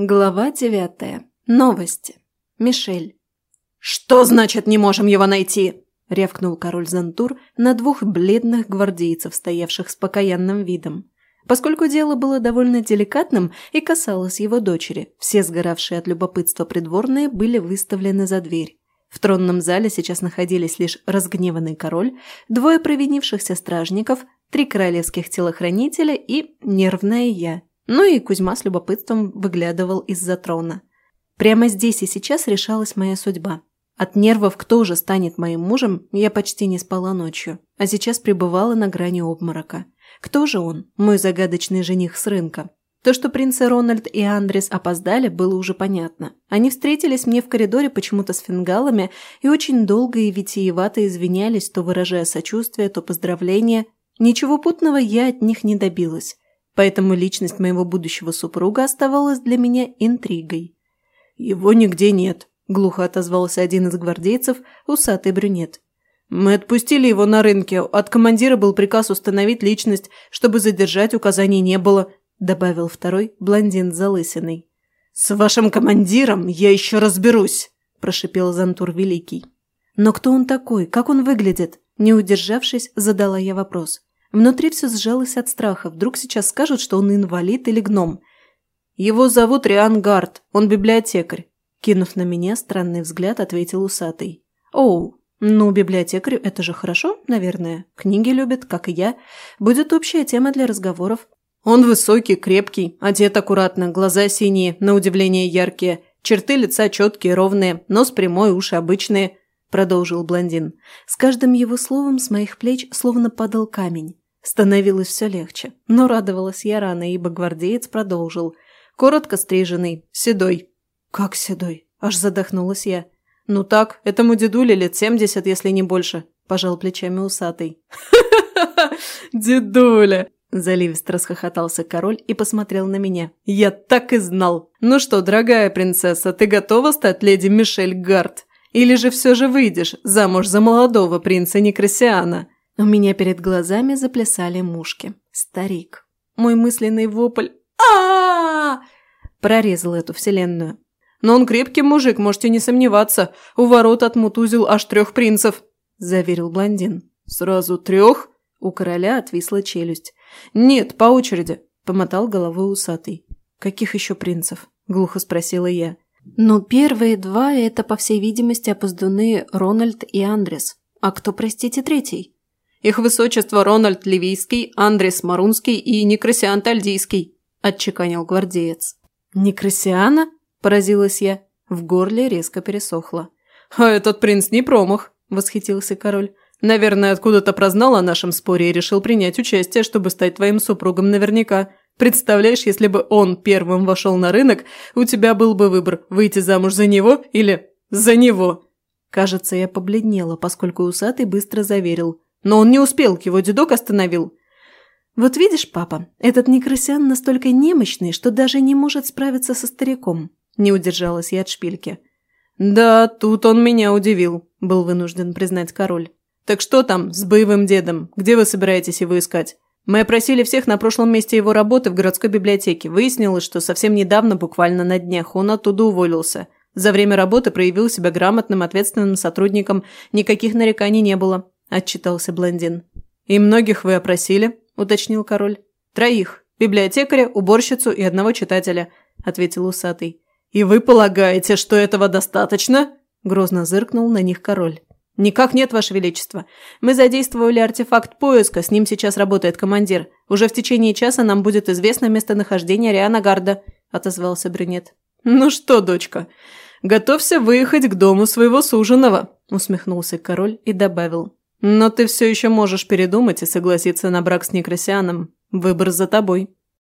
Глава девятая. Новости. Мишель. «Что значит не можем его найти?» – рявкнул король Зантур на двух бледных гвардейцев, стоявших с покаянным видом. Поскольку дело было довольно деликатным и касалось его дочери, все сгоравшие от любопытства придворные были выставлены за дверь. В тронном зале сейчас находились лишь разгневанный король, двое провинившихся стражников, три королевских телохранителя и нервная я. Ну и Кузьма с любопытством выглядывал из-за трона. Прямо здесь и сейчас решалась моя судьба. От нервов, кто же станет моим мужем, я почти не спала ночью, а сейчас пребывала на грани обморока. Кто же он, мой загадочный жених с рынка? То, что принцы Рональд и Андрес опоздали, было уже понятно. Они встретились мне в коридоре почему-то с фингалами и очень долго и витиевато извинялись, то выражая сочувствие, то поздравления. Ничего путного я от них не добилась. Поэтому личность моего будущего супруга оставалась для меня интригой. «Его нигде нет», – глухо отозвался один из гвардейцев, усатый брюнет. «Мы отпустили его на рынке. От командира был приказ установить личность, чтобы задержать указаний не было. – добавил второй, блондин залысиной. «С вашим командиром я еще разберусь!» – прошипел Зантур Великий. «Но кто он такой? Как он выглядит?» Не удержавшись, задала я вопрос. Внутри все сжалось от страха. Вдруг сейчас скажут, что он инвалид или гном. «Его зовут Риан Гард. Он библиотекарь», – кинув на меня странный взгляд, ответил усатый. «Оу, ну, библиотекарю это же хорошо, наверное. Книги любит, как и я. Будет общая тема для разговоров. Он высокий, крепкий, одет аккуратно, глаза синие, на удивление яркие, черты лица четкие, ровные, нос прямой, уши обычные», – продолжил блондин. С каждым его словом с моих плеч словно падал камень. Становилось все легче, но радовалась я рано, ибо гвардеец продолжил. Коротко стриженный, седой. «Как седой?» – аж задохнулась я. «Ну так, этому дедуле лет семьдесят, если не больше», – пожал плечами усатый. «Ха-ха-ха! Дедуля!» Заливисто расхохотался король и посмотрел на меня. «Я так и знал! Ну что, дорогая принцесса, ты готова стать леди Мишель Гард? Или же все же выйдешь замуж за молодого принца Некрасиана?» У меня перед глазами заплясали мушки. Старик. Мой мысленный вопль а, прорезал эту вселенную. «Но он крепкий мужик, можете не сомневаться. У ворот отмутузил аж трех принцев», – заверил блондин. «Сразу трех?» У короля отвисла челюсть. «Нет, по очереди», – помотал головой усатый. «Каких еще принцев?» – глухо спросила я. «Ну, первые два – это, по всей видимости, опоздуны Рональд и Андрес. А кто, простите, третий?» «Их высочество Рональд Ливийский, Андрес Марунский и Некрасиан Тальдийский», – отчеканил гвардеец. «Некрасиана?» – поразилась я. В горле резко пересохло. «А этот принц не промах», – восхитился король. Наверное, откуда-то прознал о нашем споре и решил принять участие, чтобы стать твоим супругом наверняка. Представляешь, если бы он первым вошел на рынок, у тебя был бы выбор – выйти замуж за него или за него. Кажется, я побледнела, поскольку усатый быстро заверил. Но он не успел, его дедок остановил. Вот видишь, папа, этот некрасян настолько немощный, что даже не может справиться со стариком. Не удержалась я от шпильки. «Да, тут он меня удивил», – был вынужден признать король. «Так что там с боевым дедом? Где вы собираетесь его искать?» Мы опросили всех на прошлом месте его работы в городской библиотеке. Выяснилось, что совсем недавно, буквально на днях, он оттуда уволился. За время работы проявил себя грамотным, ответственным сотрудником. Никаких нареканий не было», – отчитался блондин. «И многих вы опросили?» – уточнил король. «Троих. Библиотекаря, уборщицу и одного читателя», – ответил усатый. «И вы полагаете, что этого достаточно?» – грозно зыркнул на них король. «Никак нет, Ваше Величество. Мы задействовали артефакт поиска, с ним сейчас работает командир. Уже в течение часа нам будет известно местонахождение Риана Гарда», – отозвался брюнет. «Ну что, дочка, готовься выехать к дому своего суженого», – усмехнулся король и добавил. «Но ты все еще можешь передумать и согласиться на брак с Некрасианом. Выбор за тобой».